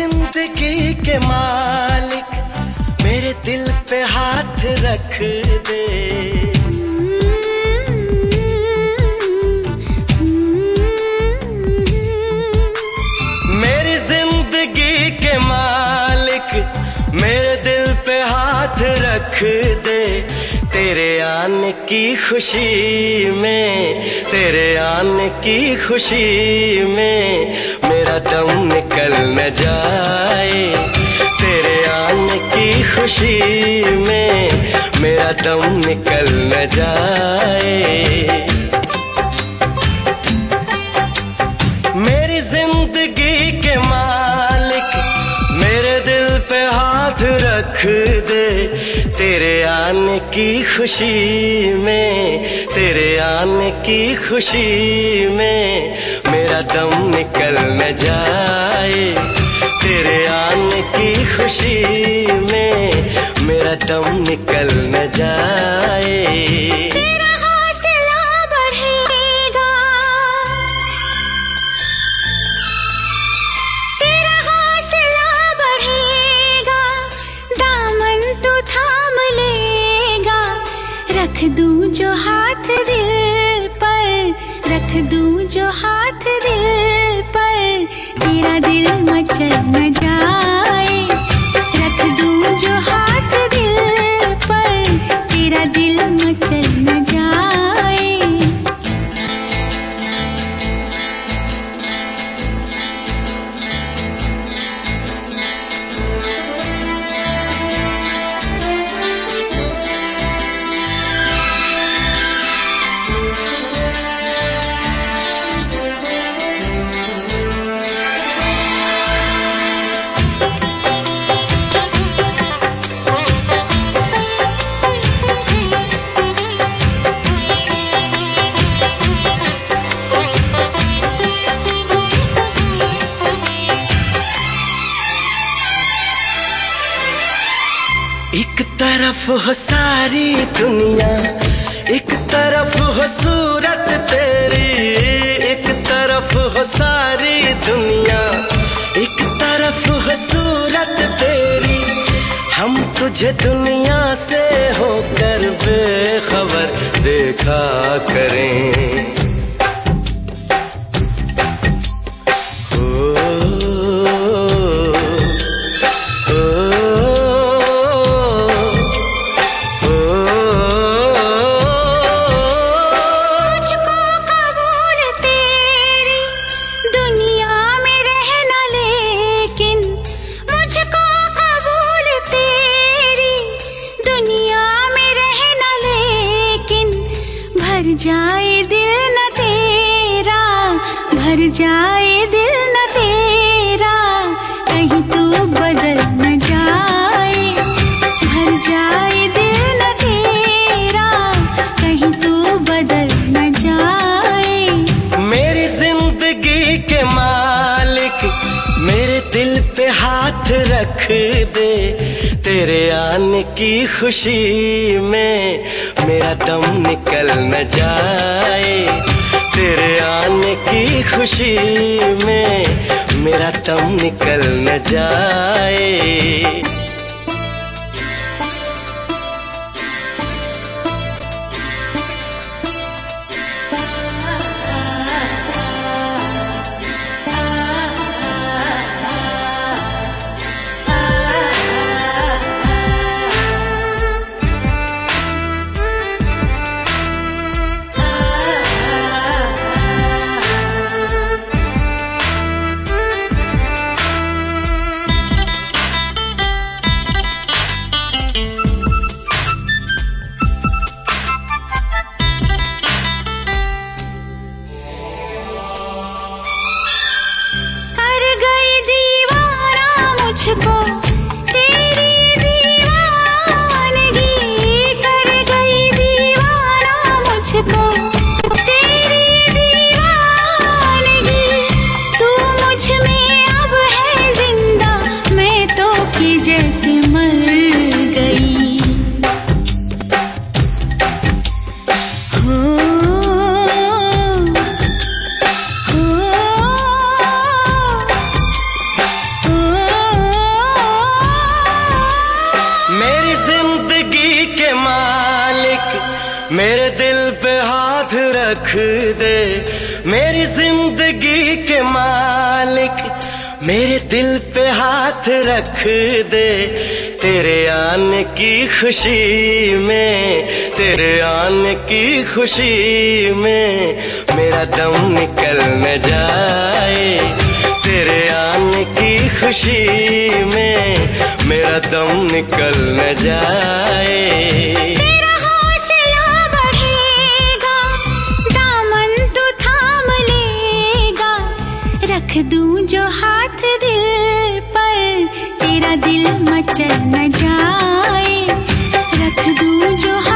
ज़िंदगी के मालिक, मेरे दिल पे हाथ रख दे। मेरी ज़िंदगी के मालिक, मेरे दिल पे हाथ रख दे। तेरे आने की खुशी में, तेरे आने की खुशी में, मेरा दम निकल न जाए। तेरे आने की खुशी में मेरा दम निकल न जाए। मेरी ज़िंदगी के मालिक, मेरे दिल पे हाथ रख दे। तेरे आने की खुशी में, तेरे आने की खुशी में मेरा दम निकल न जाए। तेरे आने की खुशी में मेरा दम निकल न जाए। रख दूँ जो हाथ दिल पर तेरा दिल मचल न जाए। एक तरफ़ हो सारी दुनिया, एक तरफ़ हो सूरत तेरी, एक तरफ़ हो सारी दुनिया, एक तरफ़ हो सूरत तेरी। हम तुझे दुनिया से होकर बेखबर देखा करें। जाए दिल न तेरा भर जाए दिल दे तेरे आने की खुशी में मेरा दम निकल न जाए। तेरे आने की खुशी में मेरा दम निकल न जाए। रख दे। मेरी ज़िंदगी के मालिक मेरे दिल पे हाथ रख दे। तेरे आने की खुशी में, तेरे आने की खुशी में मेरा दम निकल न जाए। तेरे आने की खुशी में मेरा दम निकल न जाए। रख दूँ जो हाथ दिल पर। तेरा दिल मचल न जाए। रख दूँ जो